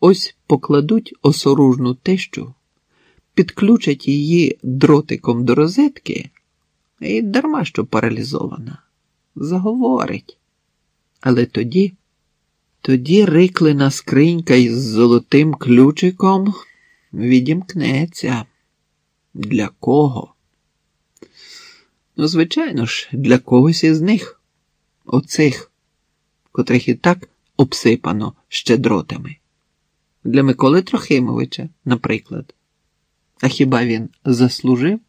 Ось покладуть осоружну тещу, підключать її дротиком до розетки, і дарма що паралізована. Заговорить. Але тоді, тоді риклина скринька із золотим ключиком відімкнеться. Для кого? Ну, звичайно ж, для когось із них, оцих, котрих і так обсипано щедротами. Для Миколи Трохимовича, наприклад. А хіба він заслужив?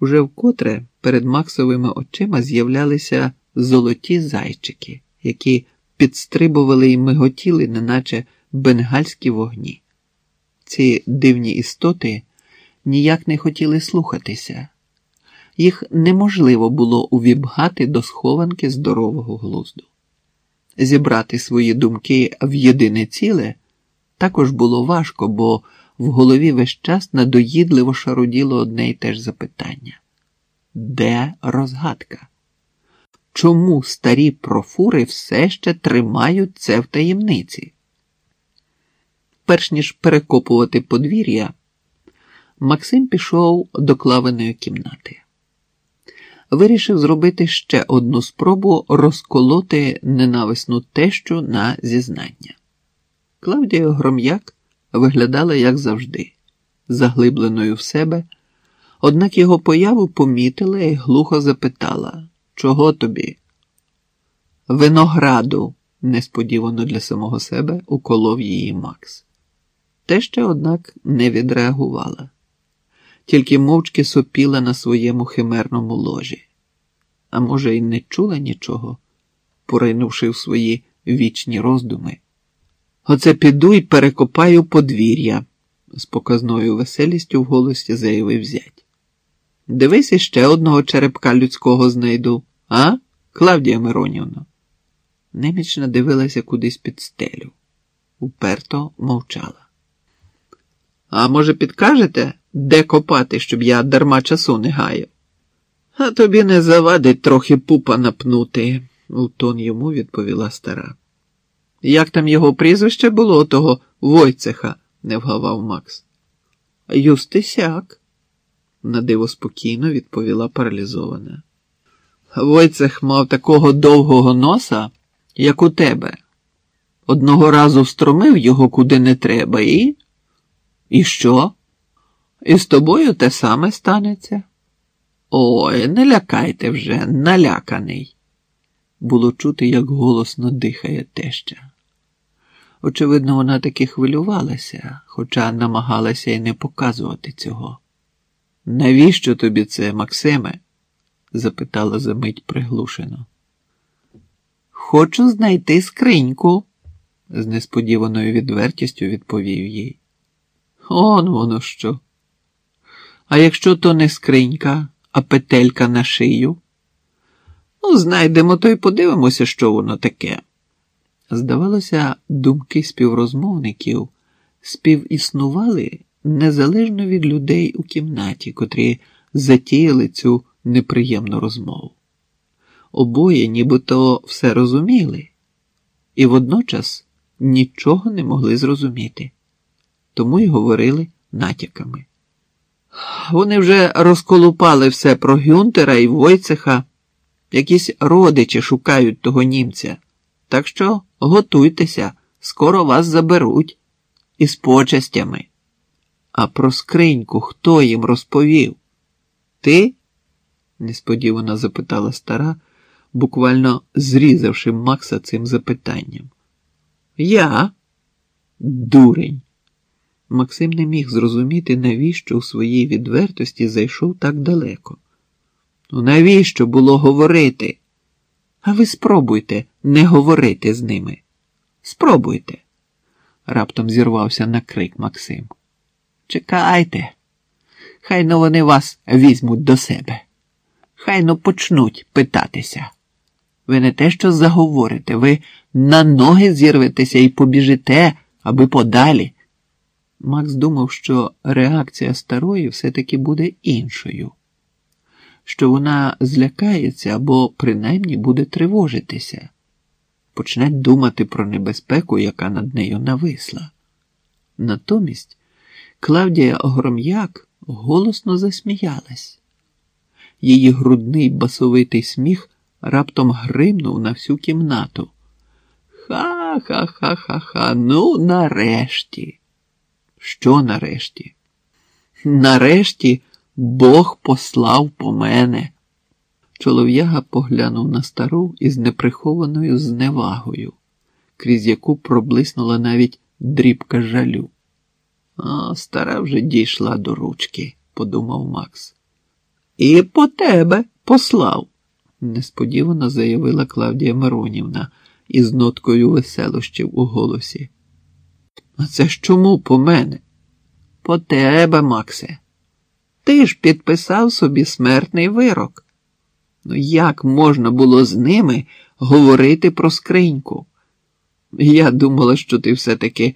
Уже вкотре перед Максовими очима з'являлися золоті зайчики, які підстрибували і миготіли, неначе бенгальські вогні. Ці дивні істоти ніяк не хотіли слухатися, їх неможливо було увібгати до схованки здорового глузду. Зібрати свої думки в єдине ціле також було важко, бо в голові весь час надоїдливо шаруділо одне й те ж запитання: де розгадка? Чому старі профури все ще тримають це в таємниці? Перш ніж перекопувати подвір'я, Максим пішов до клавиної кімнати. Вирішив зробити ще одну спробу розколоти ненависну тещу на зізнання. Клавдія Гром'як виглядала, як завжди, заглибленою в себе, однак його появу помітила і глухо запитала Чого тобі? Винограду, несподівано для самого себе уколов її Макс. Теща, однак, не відреагувала, тільки мовчки сопіла на своєму химерному ложі, а може, й не чула нічого, поринувши в свої вічні роздуми. Оце піду і перекопаю подвір'я, з показною веселістю в голосі заявив зять. Дивись іще одного черепка людського знайду, а, Клавдія Миронівна? Немічна дивилася кудись під стелю, уперто мовчала. А може, підкажете, де копати, щоб я дарма часу не гаяв? А тобі не завадить трохи пупа напнути, у тон йому відповіла стара. Як там його прізвище було того Войцеха, не вгавав Макс. Юстисяк, надиво спокійно відповіла паралізована. Войцех мав такого довгого носа, як у тебе. Одного разу встромив його куди не треба, і. І що? І з тобою те саме станеться? Ой, не лякайте вже, наляканий. Було чути, як голосно дихає теща. Очевидно, вона таки хвилювалася, хоча намагалася й не показувати цього. Навіщо тобі це, Максиме? запитала за мить приглушено. Хочу знайти скриньку, з несподіваною відвертістю відповів їй. Он воно що. А якщо то не скринька, а петелька на шию? Ну, знайдемо, то й подивимося, що воно таке. Здавалося, думки співрозмовників співіснували незалежно від людей у кімнаті, котрі затіяли цю неприємну розмову. Обоє нібито все розуміли, і водночас нічого не могли зрозуміти, тому й говорили натяками. Вони вже розколупали все про Гюнтера і Войцеха, якісь родичі шукають того німця. Так що готуйтеся, скоро вас заберуть із почастями. А про скриньку хто їм розповів? Ти? несподівано запитала стара, буквально зрізавши Макса цим запитанням. Я? Дурень. Максим не міг зрозуміти, навіщо у своїй відвертості зайшов так далеко. Ну, навіщо було говорити? А ви спробуйте не говорити з ними. Спробуйте. Раптом зірвався на крик Максим. Чекайте, хай но вони вас візьмуть до себе. Хай но почнуть питатися. Ви не те, що заговорите, ви на ноги зірветеся і побіжите, аби подалі. Макс думав, що реакція старої все-таки буде іншою що вона злякається або принаймні буде тривожитися. почне думати про небезпеку, яка над нею нависла. Натомість Клавдія Огром'як голосно засміялась. Її грудний басовитий сміх раптом гримнув на всю кімнату. Ха-ха-ха-ха-ха, ну нарешті. Що нарешті? Нарешті Бог послав по мене. Чолов'яга поглянув на стару із неприхованою зневагою, крізь яку проблиснула навіть дрібка жалю. А стара вже дійшла до ручки, подумав Макс. І по тебе послав, несподівано заявила Клавдія Миронівна із ноткою веселощів у голосі. А це ж чому по мене? По тебе, Максе. Ти ж підписав собі смертний вирок. Ну, як можна було з ними говорити про скриньку? Я думала, що ти все-таки